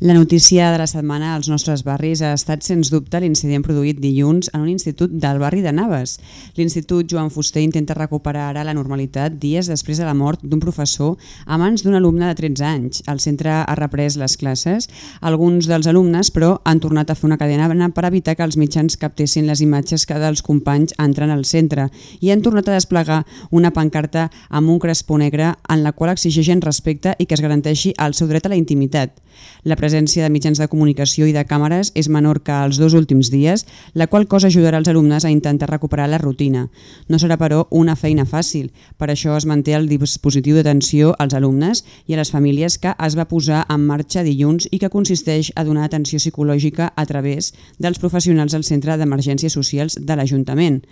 La notícia de la setmana als nostres barris ha estat, sens dubte, l'incident produït dilluns en un institut del barri de Naves. L'Institut Joan Fuster intenta recuperar ara la normalitat dies després de la mort d'un professor a mans d'un alumne de 13 anys. El centre ha reprès les classes. Alguns dels alumnes, però, han tornat a fer una cadena per evitar que els mitjans captessin les imatges que dels companys entren al centre i han tornat a desplegar una pancarta amb un crespó negre en la qual exigeixen respecte i que es garanteixi el seu dret a la intimitat. La presència de mitjans de comunicació i de càmeres és menor que els dos últims dies, la qual cosa ajudarà els alumnes a intentar recuperar la rutina. No serà, però, una feina fàcil. Per això es manté el dispositiu d'atenció als alumnes i a les famílies que es va posar en marxa dilluns i que consisteix a donar atenció psicològica a través dels professionals del Centre d'Emergències Socials de l'Ajuntament.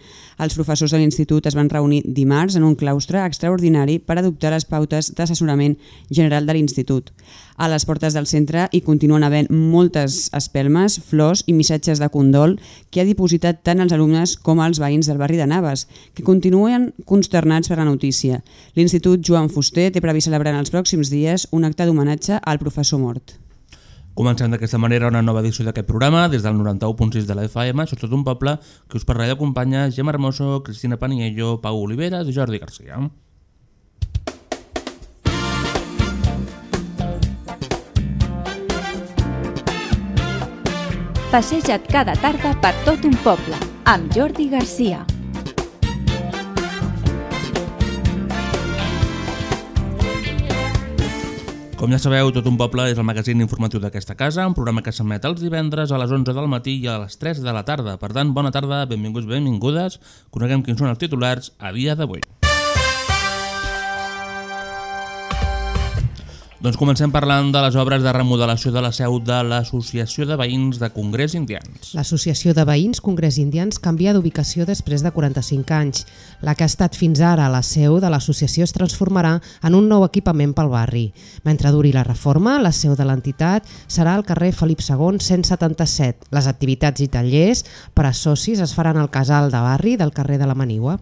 Els professors de l'institut es van reunir dimarts en un claustre extraordinari per adoptar les pautes d'assessorament general de l'institut. A les portes del centre hi continuen havent moltes espelmes, flors i missatges de condol que ha dipositat tant els alumnes com els veïns del barri de Naves, que continuen consternats per la notícia. L'Institut Joan Fuster té previst celebrar en els pròxims dies un acte d'homenatge al professor mort. Comencem d'aquesta manera una nova edició d'aquest programa des del 91.6 de la FM, això tot un poble que us parlarà d'acompanya Gemma Hermoso, Cristina Paniello, Pau Oliveres i Jordi Garcia. Passeja't cada tarda per tot un poble, amb Jordi Garcia. Com ja sabeu, Tot un poble és el magazín informatiu d'aquesta casa, un programa que s'emet els divendres a les 11 del matí i a les 3 de la tarda. Per tant, bona tarda, benvinguts, benvingudes. Coneguem quins són els titulars a dia d'avui. Doncs comencem parlant de les obres de remodelació de la seu de l'Associació de Veïns de Congrés Indians. L'Associació de Veïns Congrés Indians canvia d'ubicació després de 45 anys. La que ha estat fins ara la seu de l'associació es transformarà en un nou equipament pel barri. Mentre duri la reforma, la seu de l'entitat serà al carrer Felip II 177. Les activitats i tallers per a socis es faran al casal de barri del carrer de la Manigua.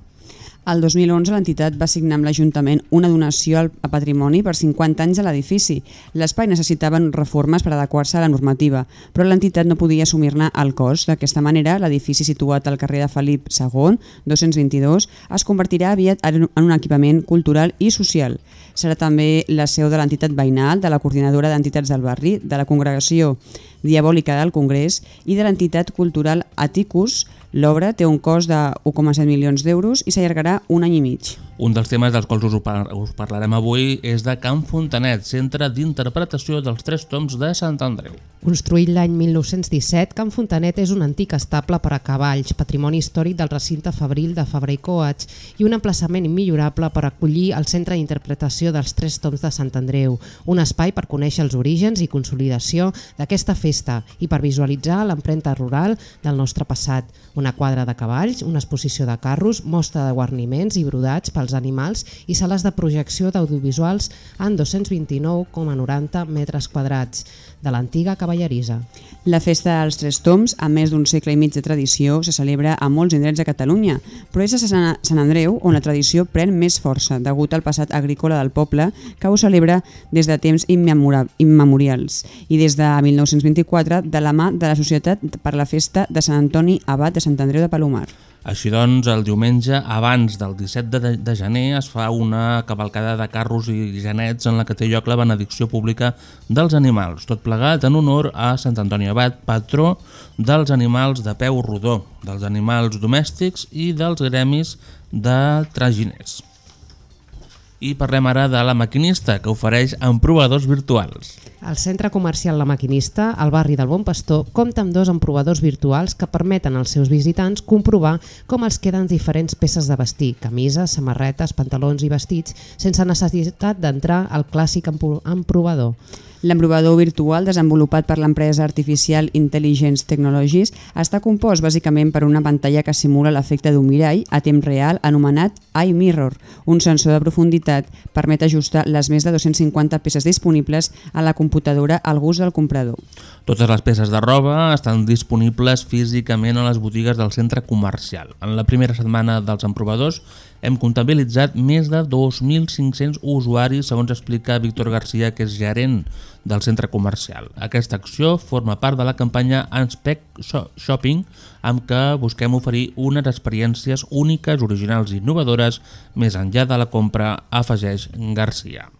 El 2011 l'entitat va signar amb l'Ajuntament una donació a patrimoni per 50 anys a l'edifici. L'espai necessitava reformes per adequar-se a la normativa, però l'entitat no podia assumir-ne el cost. D'aquesta manera, l'edifici situat al carrer de Felip II, 222, es convertirà aviat en un equipament cultural i social. Serà també la seu de l'entitat veïnal, de la coordinadora d'entitats del barri, de la congregació diabòlica del Congrés i de l'entitat cultural Aticus. L'obra té un cost de 1,7 milions d'euros i s'allargarà un any i mig. Un dels temes dels quals us, par us parlarem avui és de Camp Fontanet, centre d'interpretació dels tres toms de Sant Andreu. Construït l'any 1917, Can Fontanet és un antic estable per a cavalls, patrimoni històric del recinte fabril de Fabra i Coats i un emplaçament immillorable per acollir el centre d'interpretació dels tres toms de Sant Andreu, un espai per conèixer els orígens i consolidació d'aquesta festa i per visualitzar l'empremta rural del nostre passat, una quadra de cavalls, una exposició de carros, mostra de guarniments i brodats pels animals i sales de projecció d'audiovisuals en 229,90 metres quadrats de l'antiga cavallerisa. La festa dels Tres Toms, amb més d'un segle i mig de tradició, se celebra a molts indrets de Catalunya, però és a Sant Andreu on la tradició pren més força, degut al passat agrícola del poble, que ho celebra des de temps immemorials i des de 1924 de la mà de la Societat per la Festa de Sant Antoni Abat de Sant Andreu de Palomar. Així doncs, el diumenge, abans del 17 de, de gener, es fa una cavalcada de carros i genets en la que té lloc la benedicció pública dels animals, tot plegat en honor a Sant Antoni Abat, patró dels animals de peu rodó, dels animals domèstics i dels gremis de traginers. I parlem ara de La Maquinista, que ofereix emprovadors virtuals. El centre comercial La Maquinista, al barri del Bon Pastor, compta amb dos emprovadors virtuals que permeten als seus visitants comprovar com els queden diferents peces de vestir, camises, samarretes, pantalons i vestits, sense necessitat d'entrar al clàssic emprovador. L'emprovador virtual desenvolupat per l'empresa Artificial Intelligence Technologies està compost bàsicament per una pantalla que simula l'efecte d'un mirall a temps real anomenat iMirror. Un sensor de profunditat permet ajustar les més de 250 peces disponibles a la computadora al gust del comprador. Totes les peces de roba estan disponibles físicament a les botigues del centre comercial. En la primera setmana dels emprovadors hem comptabilitzat més de 2.500 usuaris, segons explica Víctor Garcia, que és gerent del centre comercial. Aquesta acció forma part de la campanya Unspec Shopping, amb què busquem oferir unes experiències úniques, originals i innovadores més enllà de la compra, afegeix Garcia.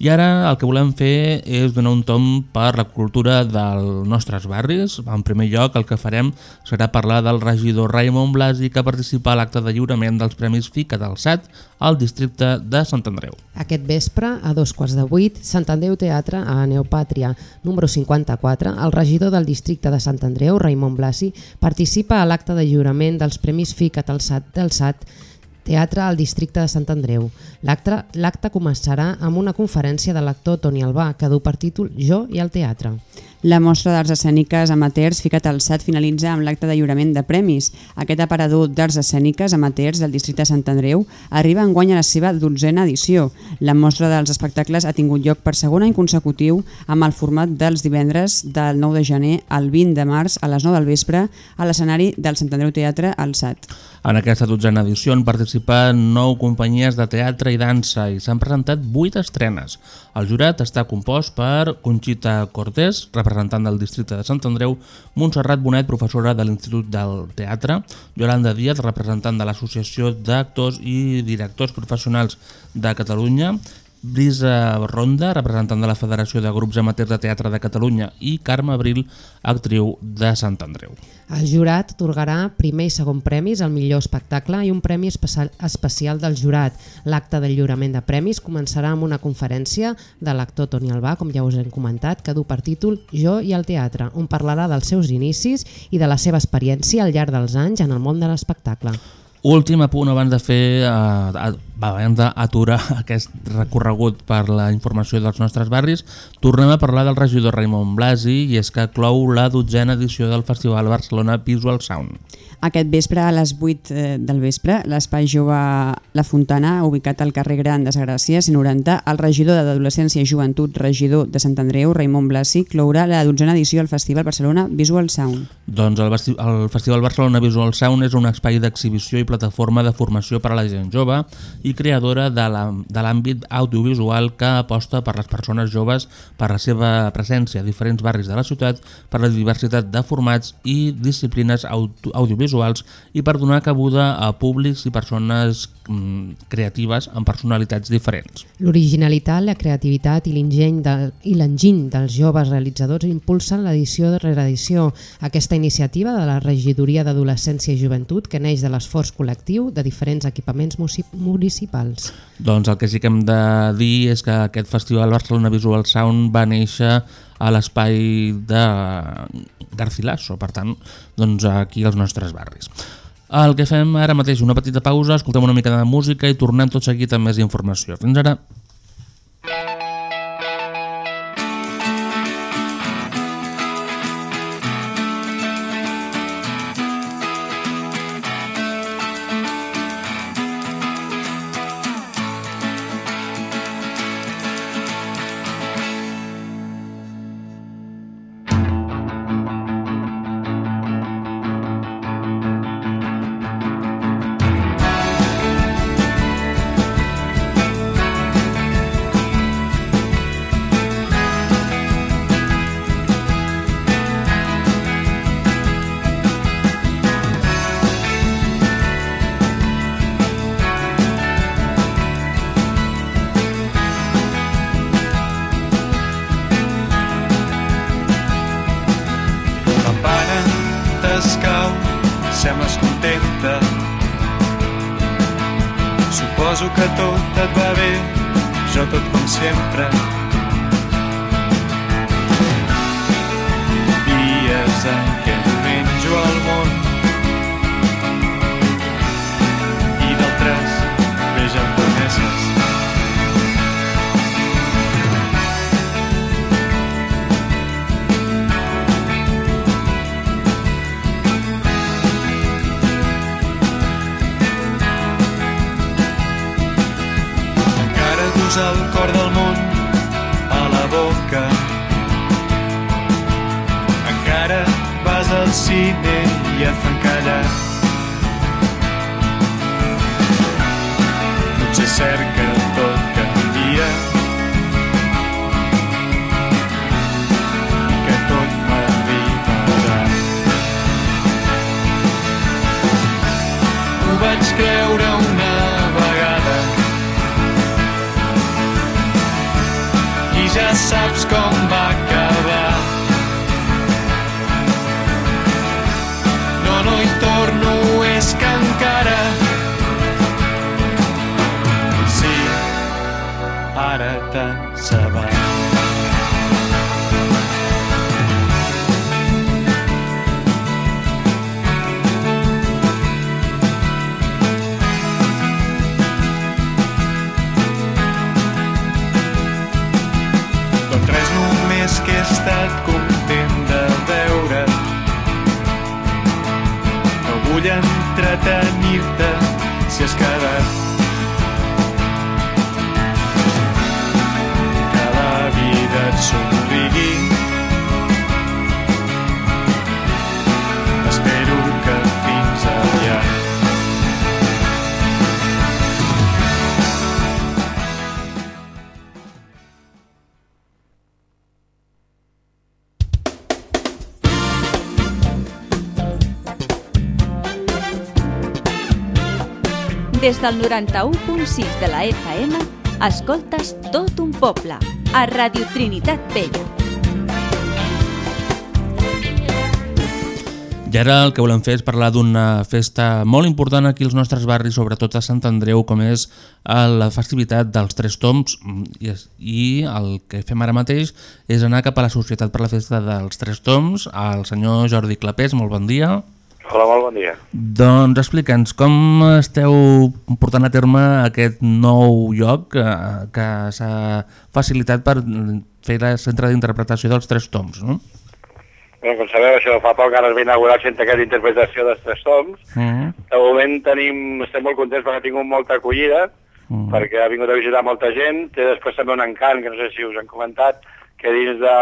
I ara el que volem fer és donar un tom per la cultura dels nostres barris. En primer lloc, el que farem serà parlar del regidor Raimon Blasi que participa a l'acte de lliurament dels Premis FICA del SAT al districte de Sant Andreu. Aquest vespre, a dos quarts de vuit, Sant Andreu Teatre a Neopàtria, número 54, el regidor del districte de Sant Andreu, Raimon Blasi, participa a l'acte de lliurament dels Premis FICA del SAT del SAT Teatre al districte de Sant Andreu. L'acte començarà amb una conferència de l'actor Toni Albà, que du per títol Jo i el teatre. La mostra d'arts escèniques amateurs Ficat al SAT finalitza amb l'acte de lliurament de premis. Aquest aparador d'arts escèniques amateurs del districte Sant Andreu arriba en guany a la seva dotzena edició. La mostra dels espectacles ha tingut lloc per segon any consecutiu amb el format dels divendres del 9 de gener al 20 de març a les 9 del vespre a l'escenari del Sant Andreu Teatre al SAT. En aquesta dotzena edició han participat nou companyies de teatre i dansa i s'han presentat vuit estrenes. El jurat està compost per Conxita Cortés, representant del districte de Sant Andreu, Montserrat Bonet, professora de l'Institut del Teatre, Yolanda Díaz, representant de l'Associació d'Actors i Directors Professionals de Catalunya, Brisa Ronda, representant de la Federació de Grups Amateurs de Teatre de Catalunya i Carme Abril, actriu de Sant Andreu. El jurat otorgarà primer i segon premis al millor espectacle i un premi especial, del jurat. L'acte de lliurament de premis començarà amb una conferència de l'actor Toni Albà, com ja us hem comentat, que du per títol Jo i el teatre, on parlarà dels seus inicis i de la seva experiència al llarg dels anys en el món de l'espectacle. Últim apunt abans de fer, eh, abans d'aturar aquest recorregut per la informació dels nostres barris, tornem a parlar del regidor Raimon Blasi i és que clou la dotzena edició del Festival Barcelona Visual Sound. Aquest vespre a les 8 eh, del vespre, l'Espai Jove La Fontana, ubicat al carrer Gran de Sagràcia, 190, el regidor d'Adolescència i Joventut, regidor de Sant Andreu, Raimon Blasi, clourà la dotzena edició del Festival Barcelona Visual Sound. Doncs el, el Festival Barcelona Visual Sound és un espai d'exhibició i plataforma de formació per a la gent jove i creadora de l'àmbit audiovisual que aposta per les persones joves per la seva presència a diferents barris de la ciutat, per la diversitat de formats i disciplines audiovisuals visuals i per donar cabuda a públics i persones mm, creatives amb personalitats diferents. L'originalitat, la creativitat i l'enginy de, i dels joves realitzadors impulsen l'edició de reedició. Aquesta iniciativa de la Regidoria d'Adolescència i Joventut que neix de l'esforç col·lectiu de diferents equipaments municipals. Doncs el que sí que hem de dir és que aquest Festival Barcelona Visual Sound va néixer a l'espai de Garcilaso, per tant, doncs aquí als nostres barris. El que fem ara mateix, una petita pausa, escoltem una mica de música i tornem tot seguit amb més informació. Fins ara. Dus el cor del món a la boca. Encara vas al cine i et fan callar. Potser cert que tot canvia que tot vaig creure una saps com va vull entretenir-te. Si quedat Que Des del 91.6 de la FM, escoltes tot un poble, a Radio Trinitat Vella. I ara el que volem fer és parlar d'una festa molt important aquí als nostres barris, sobretot a Sant Andreu, com és la festivitat dels Tres Toms. Mm, I, el que fem ara mateix és anar cap a la Societat per la Festa dels Tres Toms, al senyor Jordi Clapés, molt bon dia. Hola, molt bon dia. Doncs explica'ns com esteu portant a terme aquest nou lloc que, que s'ha facilitat per fer el centre d'interpretació dels Tres Toms, no? Bé, com sabeu, això fa poc ara es va inaugurar el centre d'interpretació dels tres toms. Mm De moment tenim, estem molt contents perquè ha tingut molta acollida, -hmm. perquè ha vingut a visitar molta gent. Té després també un encant, que no sé si us han comentat, que dins de...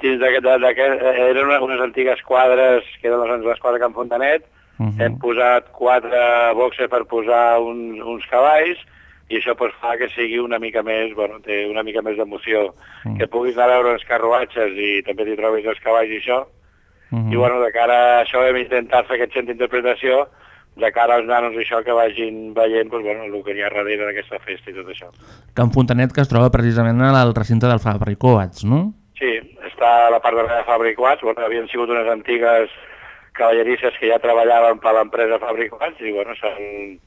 Dins d'aquest, eh, eren unes, unes antigues quadres, que eren les, les quadres Can Fontanet, Mhm. hem posat quatre boxes per posar uns, uns cavalls, i això pues, fa que sigui una mica més, bueno, té una mica més d'emoció, Mm. que puguis anar a veure els carruatges i també t'hi trobis els cavalls i això, Mhm. i bueno, de cara a això hem intentat fer aquest centre d'interpretació de cara als nanos i això que vagin veient doncs, bueno, el que hi ha darrere d'aquesta festa i tot això. Can Fontanet, que es troba precisament al recinte del Fabri Coats, no? Sí, està a la part darrere de Fabricats, bueno, havien sigut unes antigues cavallerisses que ja treballaven per l'empresa Fabricats i bueno, s'han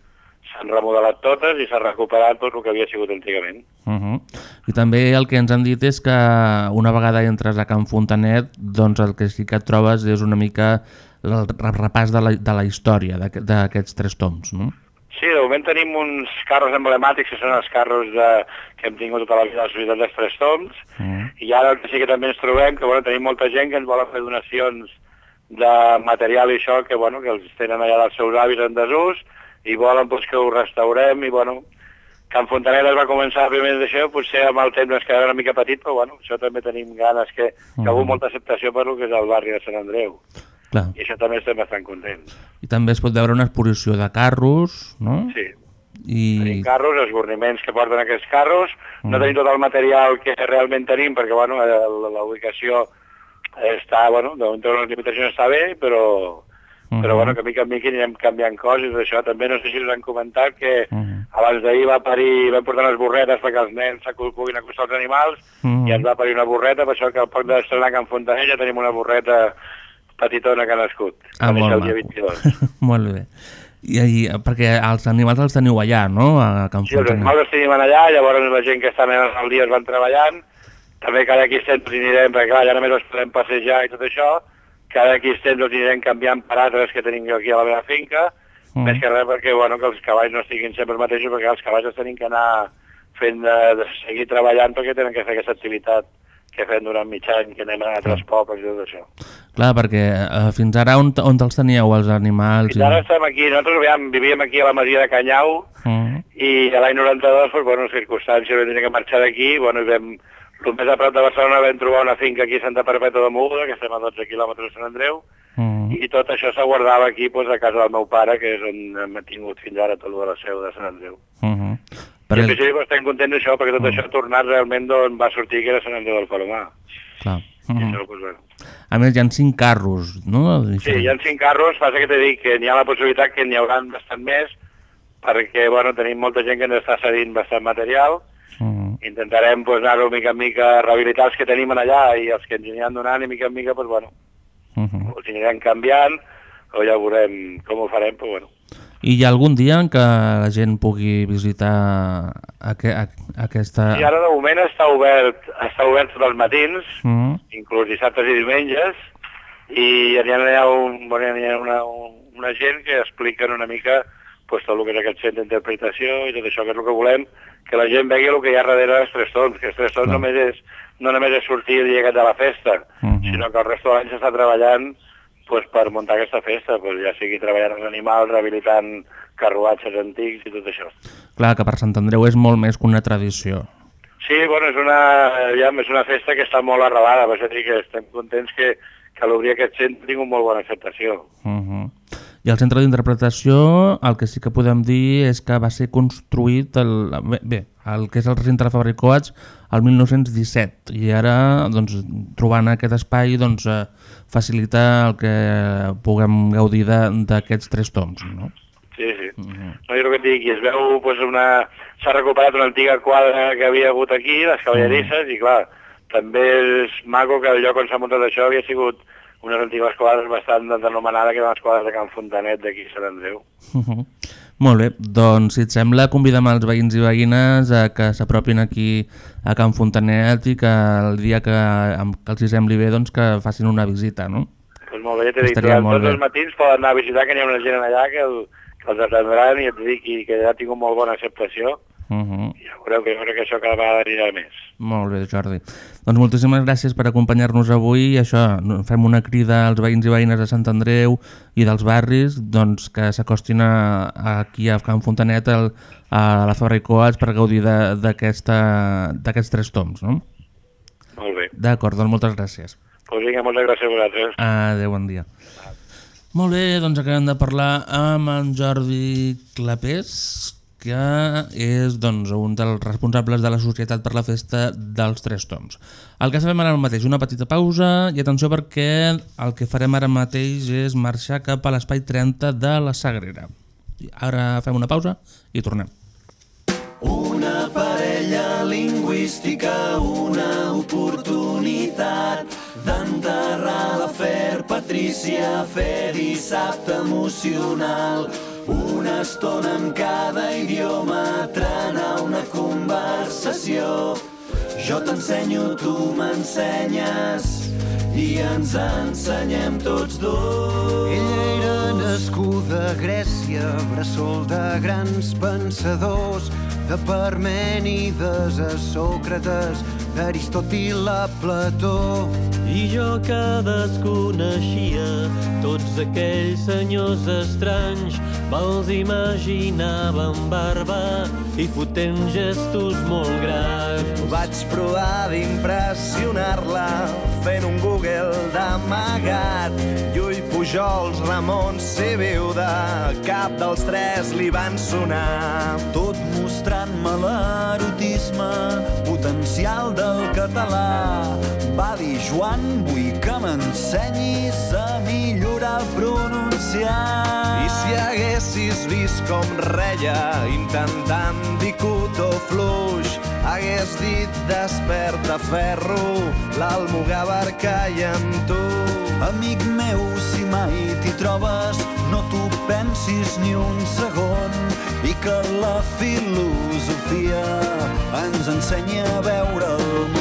s'han remodelat totes i s'ha recuperat tot el que havia sigut antigament. Uh -huh. I també el que ens han dit és que una vegada entres a Can Fontanet, doncs el que sí que et trobes és una mica el repàs de la, de la història d'aquest- d'aquests tres toms, no? De moment tenim uns carros emblemàtics que són els carros de, que hem tingut tota la vida a la Societat dels Tres Toms, -huh. i ara el que sí que també ens trobem, que bueno, tenim molta gent que ens volen fer donacions de material i això, que, bueno, que els tenen allà dels seus avis en desús, i volen pues, que ho restaurem, i bueno, Can Fontanet es va començar primer d'això, potser amb el temps ens quedarà una mica petit, però bueno, això també tenim ganes que, que ha hagut molta acceptació per lo que és el barri de Sant Andreu, Clar. i això també estem bastant contents. I també es pot veure una exposició de carros, no? Sí. I... Tenim carros, els gorniments que porten aquests carros, no Mm. tenim tot el material que realment tenim, perquè bueno, la, la ubicació està, bueno, de moment les limitacions està bé, però, Mhm. però bueno, que mica en mica anirem canviant coses, això també no sé si us han comentat que Mhm. abans d'ahir va parir, vam portar unes borretes perquè els nens puguin acostar als animals, Mhm. i ens va parir una borreta, per això que al poc d'estrenar Can Fontanell ja tenim una borreta petitona que ha nascut, Ah, molt el dia maco. 22. molt bé. I, i, perquè els animals els teniu allà, no? A Can Sí, els animals els tenim allà, llavors la gent que està al dia es van treballant, també cada aquí temps els anirem, perquè clar, ja només els podem passejar i tot això, cada aquí temps els anirem canviant per altres que tenim aquí a la meva finca, Mm. més que res perquè, bueno, que els cavalls no estiguin sempre els mateixos, perquè els cavalls els tenim que anar fent de, de seguir treballant perquè tenen que fer aquesta activitat que fem durant mig any, que anem a altres pobles i tot això. Clar, perquè eh, fins ara on, on els teníeu, els animals? Fins ara estem aquí, nosaltres aviam, vivíem aquí a la masia de Canyau, Mm. i a l'any 92, doncs, bueno, circumstàncies, vam tenir que marxar d'aquí, bueno, i vam, el més a prop de Barcelona vam trobar una finca aquí a Santa Perpètua de Moguda, que estem a 12 quilòmetres de Sant Andreu, Mm. i tot això se guardava aquí doncs, a casa del meu pare, que és on hem tingut fins ara tot el de la seu de Sant Andreu. Mm Per I en Perquè, principi doncs, estem contents d'això, perquè tot això ha tornat realment d'on va sortir, que era Sant Andreu del Palomar. clar. Mm. això, doncs, bueno. A més, hi ha cinc carros, no? Sí, hi ha cinc carros, passa que t'he dit que n'hi ha la possibilitat que n'hi haurà bastant més, perquè bueno, tenim molta gent que ens està cedint bastant material, Mm. intentarem pues, anar-ho mica en mica a rehabilitar els que tenim allà i els que ens aniran donant i mica en mica pues, bueno, Mm els anirem canviant o ja veurem com ho farem, però bueno. I hi ha algun dia en què la gent pugui visitar aqu aquesta... I ara de moment està obert, està obert tots els matins, Mm. inclús dissabtes i diumenges, i hi ha, hi ha, un, bueno, hi ha una, un, una gent que expliquen una mica pues, tot el que és aquest centre d'interpretació i tot això, que és el que volem, que la gent vegi el que hi ha darrere dels tres tons, que els tres tons Clar. només és, no només és sortir el dia de la festa, Mhm. sinó que el resto de l'any s'està treballant pues, per muntar aquesta festa, pues, ja sigui treballant els animals, rehabilitant carruatges antics i tot això. Clar, que per Sant Andreu és molt més que una tradició. Sí, bueno, és una, ja, és una festa que està molt arrelada, és a dir, que estem contents que, que l'obrir aquest centre tingut molt bona acceptació. Uh I el centre d'interpretació, el que sí que podem dir és que va ser construït, el, bé, bé, el que és el recinte de la Fabra i Coats, el 1917, i ara, doncs, trobant aquest espai, doncs, eh, facilita el que puguem gaudir d'aquests tres toms, no? Sí, sí. No, jo el que et dic, es veu pues, una... s'ha recuperat una antiga quadra que havia hagut aquí, les cavallerisses, i clar, també és maco que el lloc on s'ha muntat això havia sigut unes antigues quadres bastant denomenades, que eren les quadres de Can Fontanet d'aquí a Sant Andreu. Uh -huh. Molt bé, doncs si et sembla convidem els veïns i veïnes a que s'apropin aquí a Can Fontanet i que el dia que, que els hi sembli bé doncs que facin una visita, no? Pues molt bé, ja t'he dit, molt tots els matins poden anar a visitar, que n'hi ha una gent allà que, el, que els atendran i et dic i que ja ha tingut molt bona acceptació. Uh -huh. Ja veureu que jo crec que això cada vegada anirà més. Molt bé, Jordi. Doncs moltíssimes gràcies per acompanyar-nos avui i això, fem una crida als veïns i veïnes de Sant Andreu i dels barris doncs, que s'acostin aquí a Can Fontanet al, a la Fabra i Coats per gaudir d'aquests tres toms, no? Molt bé. D'acord, doncs moltes gràcies. Pues vinga, moltes gràcies a vosaltres. Adéu, bon dia. Molt bé, doncs acabem de parlar amb en Jordi Clapés, que és doncs, un dels responsables de la Societat per la Festa dels Tres Toms. El que fem ara mateix, una petita pausa, i atenció perquè el que farem ara mateix és marxar cap a l'espai 30 de la Sagrera. Ara fem una pausa i tornem. Una parella lingüística, una oportunitat d'enterrar l'afer Patrícia, fer dissabte emocional. Una estona en cada idioma, trenar una conversació. Jo t'ensenyo, tu m'ensenyes i ens ensenyem tots dos. Ella era nascuda a Grècia, bressol de grans pensadors, de Parmènides a Sòcrates, d'Aristòtil a Plató. I jo que desconeixia tots aquells senyors estranys, me'ls imaginava amb barba i fotent gestos molt grans. Vaig provar d'impressionar-la fent un Google d'amagat. Llull Pujols, Ramon, Sebeuda, cap dels tres li van sonar. Tot mostrant-me l'erotisme potencial del català. Va dir, Joan, vull que m'ensenyis a millorar el pronunciar. I si haguessis vist com reia intentant dir cotó fluix, hagués dit desperta ferro, l'almogàver caia amb tu. Amic meu, si mai t'hi trobes, no t'ho pensis ni un segon i que la filosofia ens ensenya a veure el món.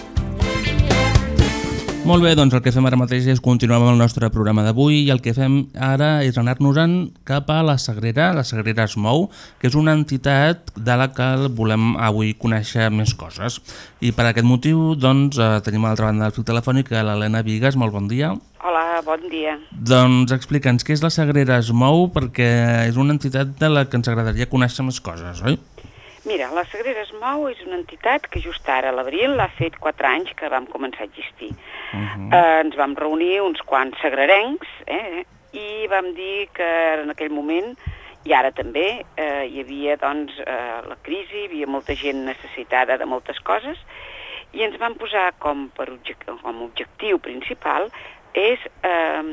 Molt bé, doncs el que fem ara mateix és continuar amb el nostre programa d'avui i el que fem ara és anar-nos-en cap a la Sagrera, la Sagrera es mou, que és una entitat de la que volem avui conèixer més coses. I per aquest motiu doncs, eh, tenim a l'altra banda del fil telefònic l'Helena Vigues, molt bon dia. Hola, bon dia. Doncs explica'ns què és la Sagrera es mou perquè és una entitat de la que ens agradaria conèixer més coses, oi? Mira, la Sagrera es mou és una entitat que just ara, a l'abril, ha fet 4 anys que vam començar a existir. Uh -huh. eh, ens vam reunir uns quants sagrerencs eh, i vam dir que en aquell moment, i ara també, eh, hi havia doncs, eh, la crisi, hi havia molta gent necessitada de moltes coses, i ens vam posar com, per object com objectiu principal és eh,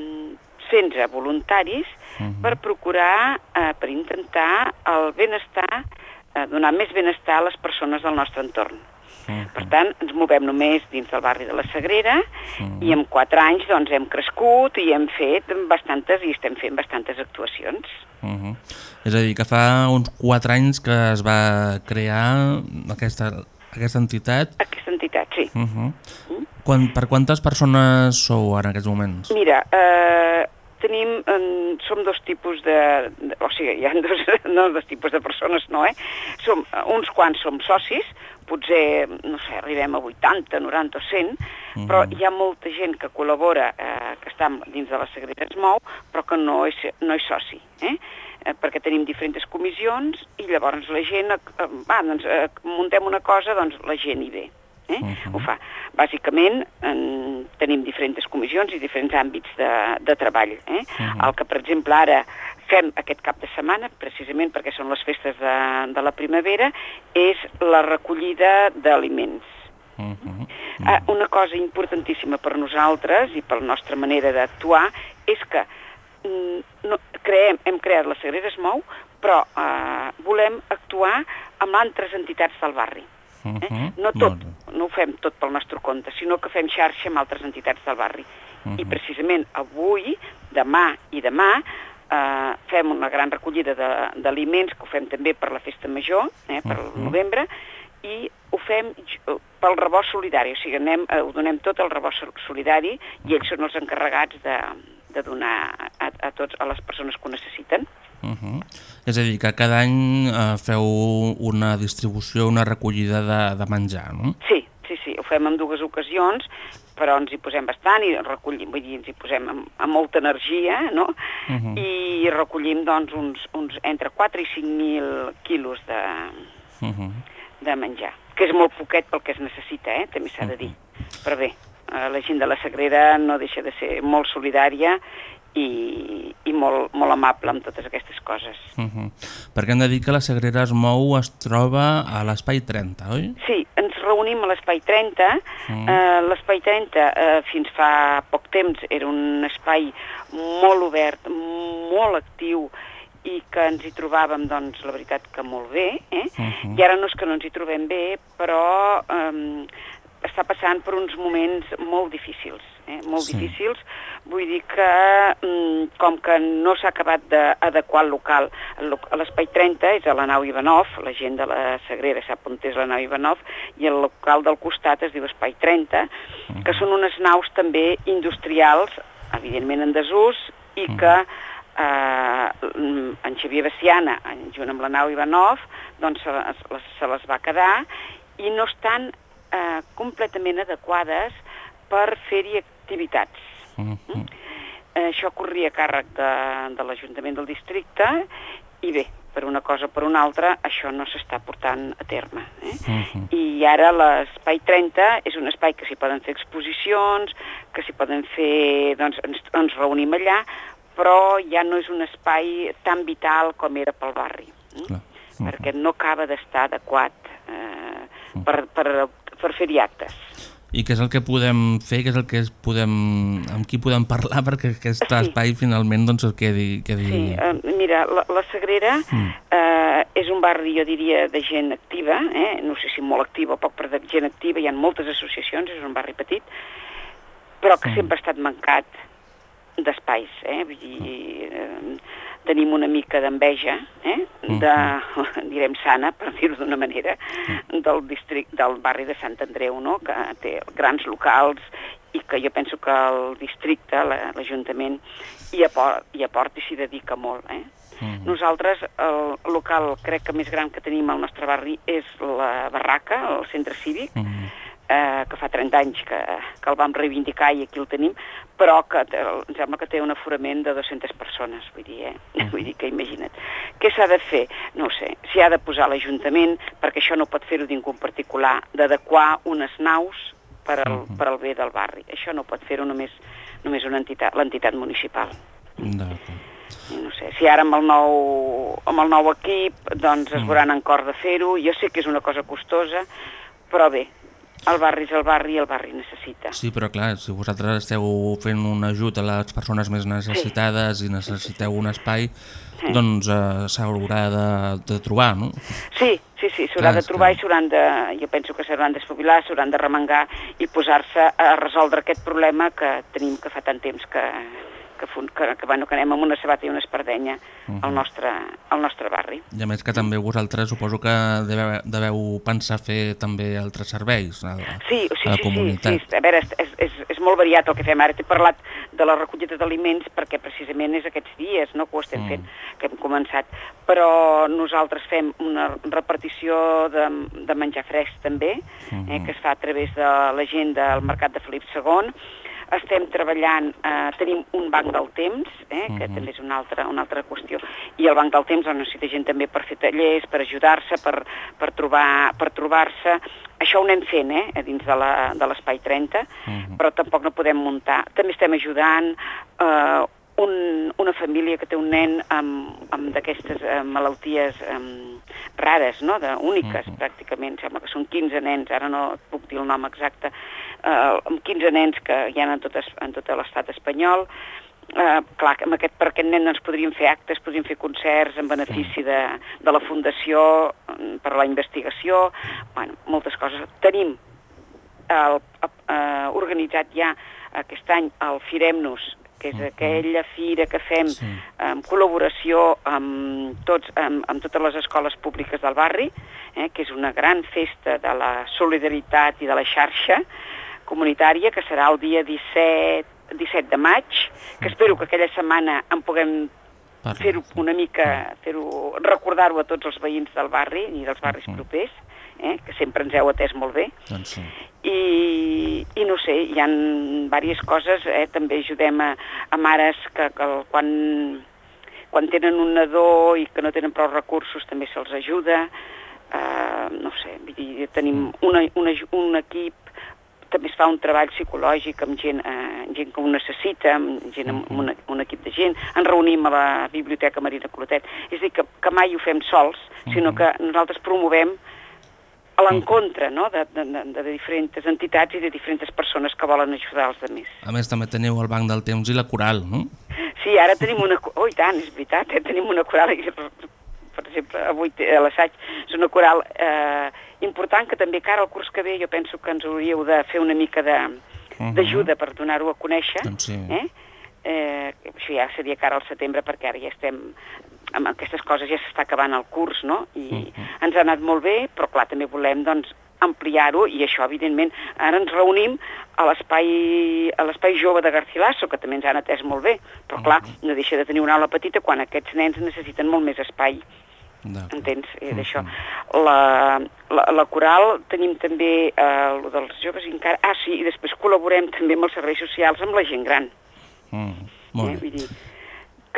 fer-nos voluntaris uh -huh. per procurar, eh, per intentar el benestar eh, donar més benestar a les persones del nostre entorn. Uh -huh. Per tant, ens movem només dins del barri de la Sagrera uh -huh. i en quatre anys doncs, hem crescut i hem fet bastantes i estem fent bastantes actuacions. Uh -huh. És a dir, que fa uns quatre anys que es va crear aquesta, aquesta entitat? Aquesta entitat, sí. Uh -huh. uh. Quan, per quantes persones sou ara en aquests moments? Mira, eh, tenim, eh, som dos tipus de, de... O sigui, hi ha dos, no dos tipus de persones, no, eh? Som, uns quants som socis, potser, no sé, arribem a 80, 90 o 100, mm. però hi ha molta gent que col·labora, eh, que està dins de la Sagrera es mou, però que no és, no és soci, eh? eh perquè tenim diferents comissions i llavors la gent, eh, va, doncs, eh, muntem una cosa, doncs la gent hi ve. Eh? Uh -huh. Ho fa. Bàsicament en, tenim diferents comissions i diferents àmbits de, de treball. Eh? Uh -huh. El que, per exemple, ara fem aquest cap de setmana, precisament perquè són les festes de, de la primavera, és la recollida d'aliments. Uh -huh. uh -huh. Una cosa importantíssima per nosaltres i per la nostra manera d'actuar és que mm, no, creem, hem creat la Sagrera es mou, però eh, volem actuar amb altres entitats del barri. Uh -huh. eh? No tot, no ho fem tot pel nostre compte, sinó que fem xarxa amb altres entitats del barri. Uh -huh. I precisament avui, demà i demà, eh, fem una gran recollida d'aliments, que ho fem també per la festa major, eh, per uh -huh. novembre, i ho fem pel rebost solidari, o sigui, anem, eh, ho donem tot al rebost solidari i ells són els encarregats de, de donar a, a, tots, a les persones que ho necessiten. Uh -huh. És a dir, que cada any eh, feu una distribució, una recollida de, de menjar, no? Sí, sí, sí, ho fem en dues ocasions, però ens hi posem bastant i recollim, vull dir, ens hi posem amb, amb molta energia, no? Uh -huh. I recollim, doncs, uns, uns entre 4 i 5.000 quilos de, uh -huh. de menjar, que és molt poquet pel que es necessita, eh? també s'ha de dir. Uh -huh. Però bé, eh, la gent de la Sagrera no deixa de ser molt solidària i, i molt, molt amable amb totes aquestes coses. Uh -huh. Perquè hem de dir que la Sagrera es mou, es troba a l'Espai 30, oi? Sí, ens reunim a l'Espai 30. Uh -huh. eh, L'Espai 30 eh, fins fa poc temps era un espai molt obert, molt actiu, i que ens hi trobàvem, doncs, la veritat que molt bé, eh? Uh -huh. I ara no és que no ens hi trobem bé, però eh, està passant per uns moments molt difícils, eh? molt sí. difícils. Vull dir que, mm, com que no s'ha acabat d'adequar el local, l'espai 30 és a la nau Ivanov, la gent de la Sagrera sap on és la nau Ivanov, i el local del costat es diu espai 30, que són unes naus també industrials, evidentment en desús, i que eh, en Xavier Baciana, junt amb la nau Ivanov, doncs se les, se les va quedar i no estan eh, completament adequades per fer-hi activitats. Mm? eh, això corria a càrrec de, de l'Ajuntament del districte i bé, per una cosa o per una altra, això no s'està portant a terme. Eh? Uh -huh. I ara l'Espai 30 és un espai que s'hi poden fer exposicions, que s'hi poden fer... doncs ens, ens reunim allà, però ja no és un espai tan vital com era pel barri. Eh? Uh -huh. Perquè no acaba d'estar adequat eh, per, per per fer-hi actes. I què és el que podem fer, què és el que podem, amb qui podem parlar perquè aquest sí. espai finalment doncs, el quedi... quedi... Sí, uh, mira, la, la Sagrera mm. uh, és un barri, jo diria, de gent activa, eh? no sé si molt activa o poc, però de gent activa, hi ha moltes associacions, és un barri petit, però que mm. sempre ha estat mancat d'espais, eh? Uh, tenim una mica d'enveja, eh? de, direm sana, per dir-ho d'una manera, del, district, del barri de Sant Andreu, no? que té grans locals i que jo penso que el districte, la- l'Ajuntament, hi, apor hi aporta i s'hi dedica molt. Eh? Nosaltres, el local crec que més gran que tenim al nostre barri és la Barraca, el centre cívic, eh, que fa 30 anys que, que el vam reivindicar i aquí el tenim, però que em sembla que té un aforament de 200 persones, vull dir, eh? vull dir que imagina't. Què s'ha de fer? No ho sé, s'hi ha de posar l'Ajuntament, perquè això no pot fer-ho ningú en particular, d'adequar unes naus per al, per al bé del barri. Això no pot fer-ho només, només una entitat, l'entitat municipal. D'acord. No sé, si ara amb el nou, amb el nou equip doncs es veuran en cor de fer-ho, jo sé que és una cosa costosa, però bé, el barri és el barri i el barri necessita. Sí, però clar, si vosaltres esteu fent un ajut a les persones més necessitades i necessiteu un espai, doncs eh, s'haurà de, de trobar, no? Sí, sí, sí, s'haurà de trobar i s'hauran de, jo penso que s'hauran d'espavilar, s'hauran de remengar i posar-se a resoldre aquest problema que tenim que fa tant temps que, que, que, que, bueno, que anem amb una sabata i una espardenya al, nostre, al nostre barri. I a més que també vosaltres suposo que deveu, deveu pensar fer també altres serveis a, la- Sí, sí, a la sí, sí, comunitat. sí, a veure, és, és, és, és molt variat el que fem ara. T'he parlat de la recollida d'aliments perquè precisament és aquests dies no, que ho estem fent, que hem començat. Però nosaltres fem una repartició de, de menjar fresc també, eh, que es fa a través de la gent del Mercat de Felip II. Estem treballant, eh, tenim un banc del temps, eh, que també és una altra, una altra qüestió, i el banc del temps on necessita gent també per fer tallers, per ajudar-se, per, per trobar- per trobar-se. Això ho anem fent, eh, a dins de l'Espai 30, però tampoc no podem muntar. També estem ajudant eh, un, una família que té un nen amb, amb d'aquestes eh, malalties eh, rares, no? de, úniques pràcticament, sembla que són 15 nens, ara no puc dir el nom exacte, eh, amb 15 nens que hi ha en tot, es- en tot l'estat espanyol, eh, clar, amb aquest, per aquest nen doncs, podríem fer actes, podríem fer concerts en benefici de, de la Fundació mm, per a la investigació, bueno, moltes coses. Tenim el, eh, organitzat ja aquest any el Firem-nos, que és aquella fira que fem Sí. en col·laboració amb, tots, amb, amb totes les escoles públiques del barri, eh, que és una gran festa de la solidaritat i de la xarxa comunitària, que serà el dia 17, 17 de maig, que espero que aquella setmana en puguem fer-ho una mica, fer-ho, recordar-ho a tots els veïns del barri i dels barris propers, eh, que sempre ens heu atès molt bé, Doncs sí. i, i no sé, hi ha diverses coses, eh? també ajudem a, a mares que, que el- quan, quan tenen un nadó i que no tenen prou recursos també se'ls ajuda, eh, no sé, vull dir, tenim una, una, un equip també es fa un treball psicològic amb gent, eh, gent que ho necessita, amb gent amb un, un equip de gent, ens reunim a la Biblioteca Marina Clotet, és a dir, que, que mai ho fem sols, sinó que nosaltres promovem a l'encontre no? de, de, de, de diferents entitats i de diferents persones que volen ajudar els altres. A més també teniu el Banc del Temps i la Coral, no? Sí, ara tenim una... Oh, i tant, és veritat, eh? tenim una coral, per exemple, avui té- a l'assaig és una coral eh, important que també cara al curs que ve jo penso que ens hauríeu de fer una mica de d'ajuda per donar-ho a conèixer. Doncs sí. Eh? Eh, això ja seria cara al setembre perquè ara ja estem amb aquestes coses ja s'està acabant el curs, no? I ens ha anat molt bé, però clar, també volem doncs ampliar-ho i això, evidentment, ara ens reunim a l'espai a l'espai jove de Garcilaso, que també ens han atès molt bé, però clar, no deixa de tenir una aula petita quan aquests nens necessiten molt més espai, entens? Eh, d'això. La, la, la coral tenim també eh, lo dels joves i encara... Ah, sí, i després col·laborem també amb els serveis socials amb la gent gran. Mm, molt eh? bé. Vull dir,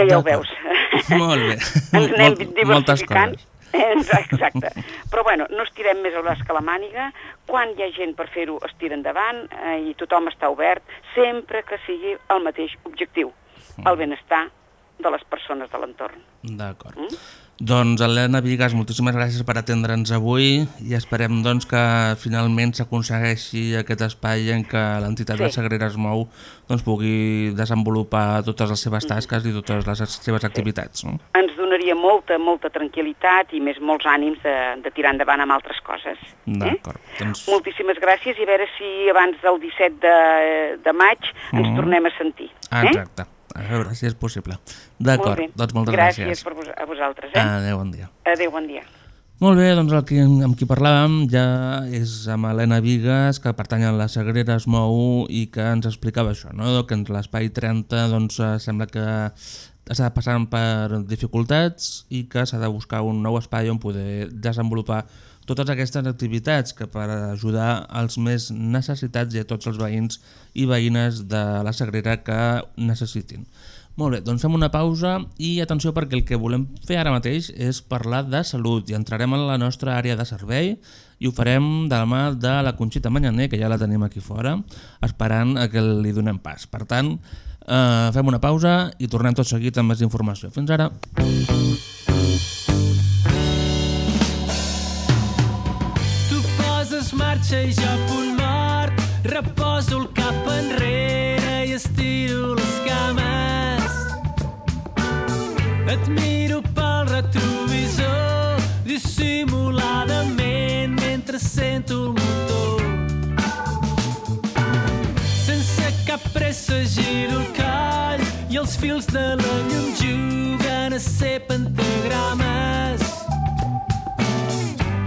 que ja ho veus. Molt bé. Ens anem Molt- diversificant. Eh, Exacte. Però bueno, no estirem més el braç que la màniga. Quan hi ha gent per fer-ho, es tira endavant eh, i tothom està obert, sempre que sigui el mateix objectiu, el benestar de les persones de l'entorn. D'acord. Mm? Doncs, Helena Vigues, moltíssimes gràcies per atendre'ns avui i esperem doncs, que finalment s'aconsegueixi aquest espai en què l'entitat Sí. de Sagrera es mou doncs, pugui desenvolupar totes les seves tasques i totes les seves activitats. No? Ens donaria molta, molta tranquil·litat i més molts ànims de, de tirar endavant amb altres coses. D'acord. Doncs, Moltíssimes gràcies i a veure si abans del 17 de, de maig ens Mhm. tornem a sentir. ah, Eh? A veure si és possible. D'acord, Molt doncs moltes gràcies. gràcies. per vos, a vosaltres. Eh? Adéu, bon dia. Adéu, bon dia. Molt bé, doncs el que, amb qui parlàvem ja és amb Helena Vigues, que pertany a la Sagrera Es Mou i que ens explicava això, no? que en l'espai 30 doncs, eh, sembla que està passant per dificultats i que s'ha de buscar un nou espai on poder desenvolupar totes aquestes activitats que per ajudar als més necessitats i a tots els veïns i veïnes de la Sagrera que necessitin. Molt bé, doncs fem una pausa i atenció perquè el que volem fer ara mateix és parlar de salut i entrarem en la nostra àrea de servei i ho farem de la mà de la Conxita Manyaner, que ja la tenim aquí fora, esperant a que li donem pas. Per tant, eh, fem una pausa i tornem tot seguit amb més informació. Fins ara. Tu poses marxa i jo a punt mort, reposo el cap enrere i estiro les cames. Et miro pel retrovisor, dissimuladament mentre sento el motor. Sense cap pressa giro el coll i els fils de la llum juguen a ser pentagrames.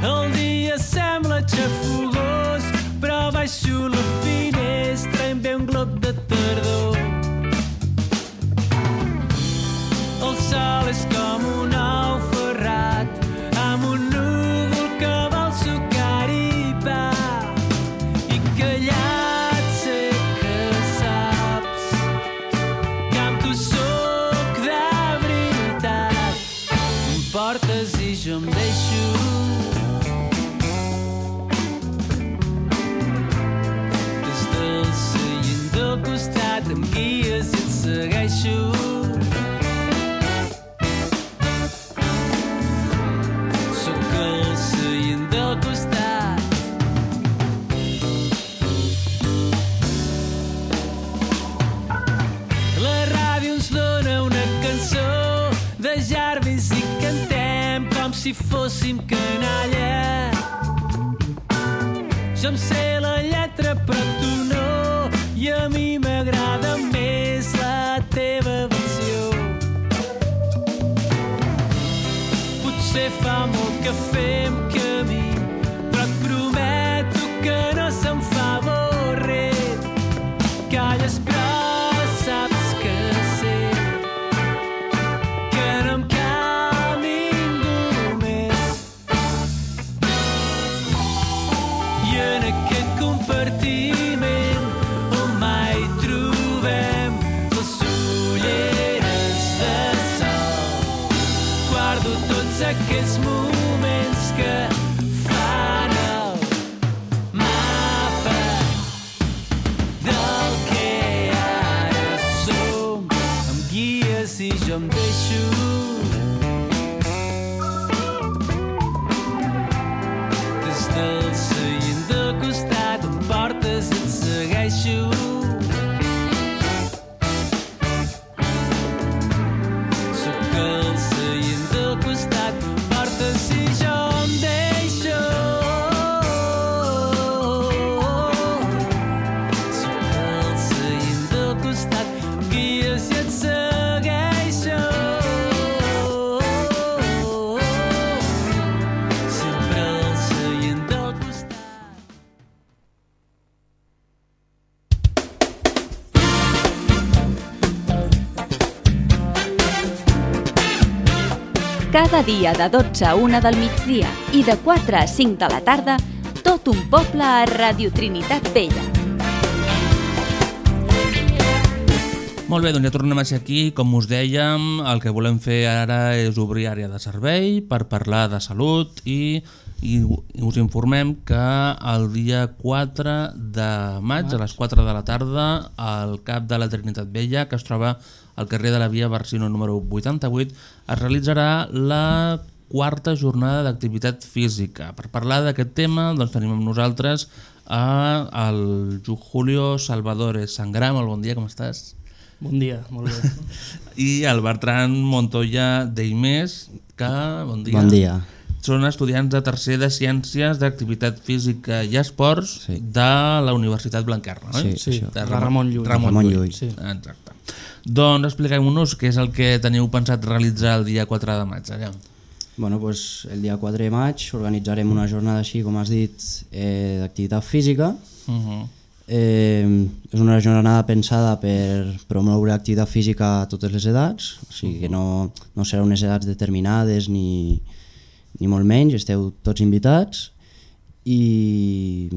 El dia sembla però baixo la finestra em ve un glob de tardor. Dia de 12 a 1 del migdia i de 4 a 5 de la tarda, tot un poble a Radio Trinitat Vella. Molt bé, doncs ja tornem a ser aquí. Com us dèiem, el que volem fer ara és obrir àrea de servei per parlar de salut i, i us informem que el dia 4 de maig, a les 4 de la tarda, al cap de la Trinitat Vella, que es troba al carrer de la Via Barsino número 88, es realitzarà la quarta jornada d'activitat física. Per parlar d'aquest tema doncs, tenim amb nosaltres a el Julio Salvadores Sangram. Molt bon dia, com estàs? Bon dia, molt bé. I el Bertran Montoya d'Eimés, que... Bon dia. Bon dia. Són estudiants de tercer de Ciències d'Activitat Física i Esports sí. de la Universitat Blanquerna, oi? Sí, sí. De La Ramon Llull. Ramon, Ramon Llull. Llull. Sí. Exacte. Doncs expliquem-nos què és el que teniu pensat realitzar el dia 4 de maig. Allà. Bueno, pues el dia 4 de maig organitzarem una jornada així, com has dit, eh, d'activitat física. Uh -huh. Eh, és una jornada pensada per promoure l'activitat física a totes les edats, o sigui que no, no serà unes edats determinades ni, ni molt menys, esteu tots invitats i...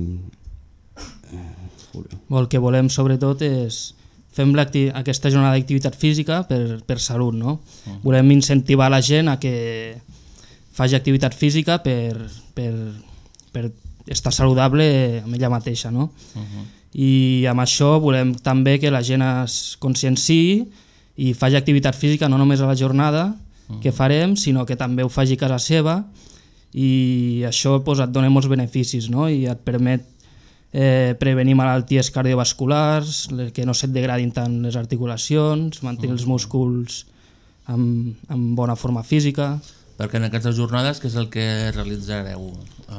Bo, el que volem sobretot és fem aquesta jornada d'activitat física per, per salut, no? Mm. Volem incentivar la gent a que faci activitat física per, per, per estar saludable amb ella mateixa, no? Uh -huh. I amb això volem també que la gent es conscienciï i faci activitat física no només a la jornada que farem, sinó que també ho faci a casa seva i això pues, et dona molts beneficis no? i et permet eh, prevenir malalties cardiovasculars, que no se't degradin tant les articulacions, mantenir els músculs amb, amb bona forma física. Perquè en aquestes jornades què és el que realitzareu?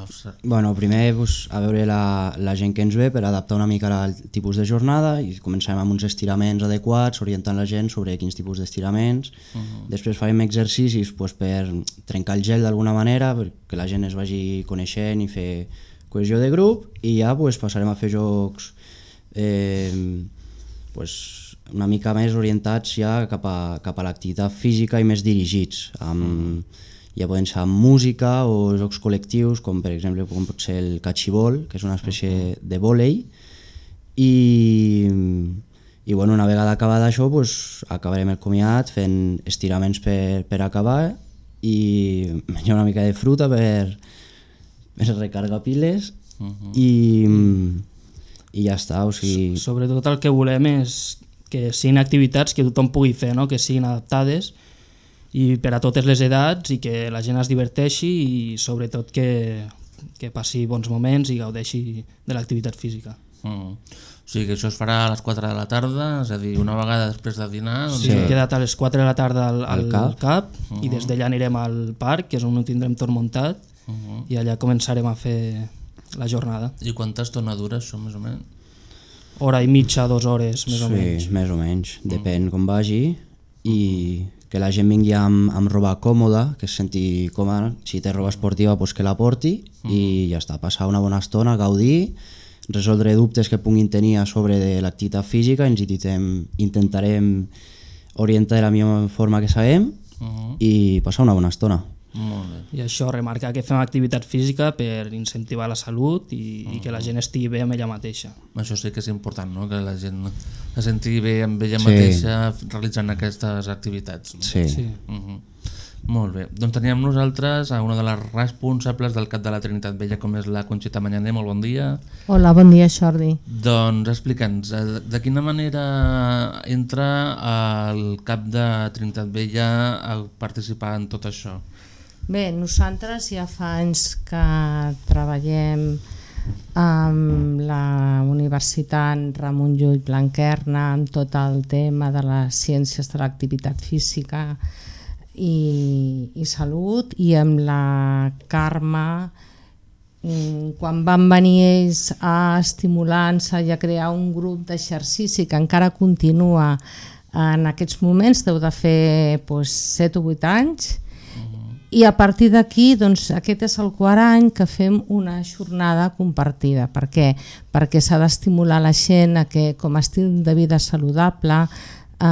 Sigui, Bueno, primer pues, a veure la, la gent que ens ve per adaptar una mica al tipus de jornada i començarem amb uns estiraments adequats, orientant la gent sobre quins tipus d'estiraments. Uh -huh. Després farem exercicis pues, per trencar el gel d'alguna manera, perquè la gent es vagi coneixent i fer cohesió de grup i ja pues, passarem a fer jocs eh, pues, una mica més orientats ja cap a, cap a l'activitat física i més dirigits, amb, ja poden ser amb música o jocs col·lectius, com per exemple com pot ser el catxibol, que és una espècie de vòlei, i, i bueno, una vegada acabat això pues, acabarem el comiat fent estiraments per, per acabar i menjar una mica de fruta per, per recargar piles Uh -huh. i, i ja està, o sigui... Sobretot el que volem és que siguin activitats que tothom pugui fer, no? que siguin adaptades i per a totes les edats i que la gent es diverteixi i sobretot que, que passi bons moments i gaudeixi de l'activitat física. Mm. O sigui que això es farà a les 4 de la tarda, és a dir, una vegada després de dinar... Sí, hem quedat a les 4 de la tarda al, al, Al CAP. CAP, Uh-huh. i des d'allà anirem al parc, que és on ho tindrem tot muntat, Uh-huh. i allà començarem a fer la jornada. I quanta estona dura això, més o menys? Hora i mitja, dues hores, més o sí, menys. més o menys, depèn com vagi i que la gent vingui amb, amb roba còmoda, que es senti còmoda, si té roba esportiva pues que la porti i ja està, passar una bona estona, gaudir, resoldre dubtes que puguin tenir a sobre de l'activitat física, ens intentarem, intentarem orientar de la millor forma que sabem Uh-huh. i passar una bona estona. Molt bé. I això, remarcar que fem activitat física per incentivar la salut i, i que la gent estigui bé amb ella mateixa. Això sí que és important, no? que la gent se senti bé amb ella Sí. mateixa realitzant aquestes activitats. No? Sí. Sí. Uh -huh. Molt bé. Doncs teníem nosaltres a una de les responsables del CAP de la Trinitat Vella, com és la Conxita Manyaner. Molt bon dia. Hola, bon dia Jordi. Doncs explica'ns, eh, de quina manera entra el CAP de Trinitat Vella a participar en tot això? Bé, nosaltres ja fa anys que treballem amb la Universitat Ramon Llull Blanquerna amb tot el tema de les ciències de l'activitat física i, i salut i amb la Carme mm, quan van venir ells a estimular-nos i a crear un grup d'exercici que encara continua en aquests moments, deu de fer doncs, 7 o 8 anys, i a partir d'aquí, doncs, aquest és el quart any que fem una jornada compartida. Per què? Perquè s'ha d'estimular la gent a que, com a estil de vida saludable, eh,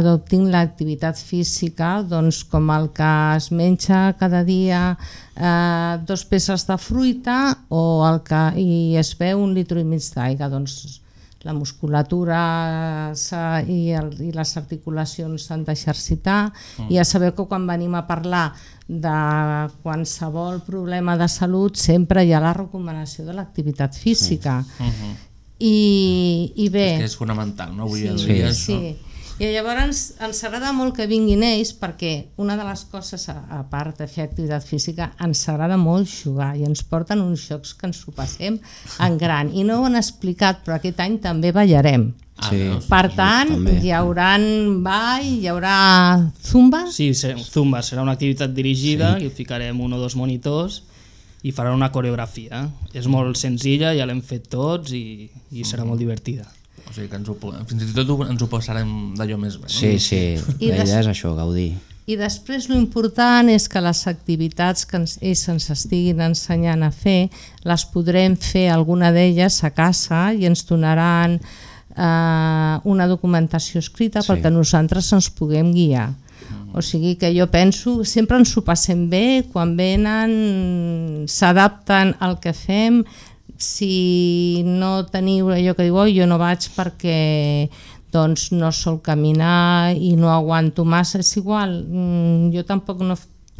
adoptin l'activitat física doncs, com el que es menja cada dia eh, dos peces de fruita o el que i es veu un litre i mig d'aigua. Doncs, la musculatura s'ha- i, el, i les articulacions s'han d'exercitar Mm. i ja sabeu que quan venim a parlar de qualsevol problema de salut sempre hi ha la recomanació de l'activitat física Uh -huh. I, i bé És que és fonamental, no? Avui sí, dia, sí. això. I llavors ens agrada molt que vinguin ells perquè una de les coses, a, a part de fer activitat física, ens agrada molt jugar i ens porten uns jocs que ens ho passem en gran. I no ho han explicat, però aquest any també ballarem. Ah, Sí. veus? Per tant, també. hi haurà ball, hi haurà zumba, Sí, ser- Zumba serà una activitat dirigida sí. i ficarem un o dos monitors i faran una coreografia. És molt senzilla, ja l'hem fet tots i, i serà molt divertida. O sigui que ens ho, fins i tot ens ho passarem d'allò més bé. No? Sí, sí, I la des- idea és això, gaudir. I després lo important és que les activitats que ens, ells ens estiguin ensenyant a fer, les podrem fer alguna d'elles a casa i ens donaran eh, una documentació escrita Sí. perquè nosaltres ens puguem guiar. O sigui que jo penso, sempre ens ho passem bé, quan venen s'adapten al que fem, si no teniu allò que diu, "Oi, jo no vaig perquè doncs no sol caminar i no aguanto massa, és igual, mm, jo tampoc no,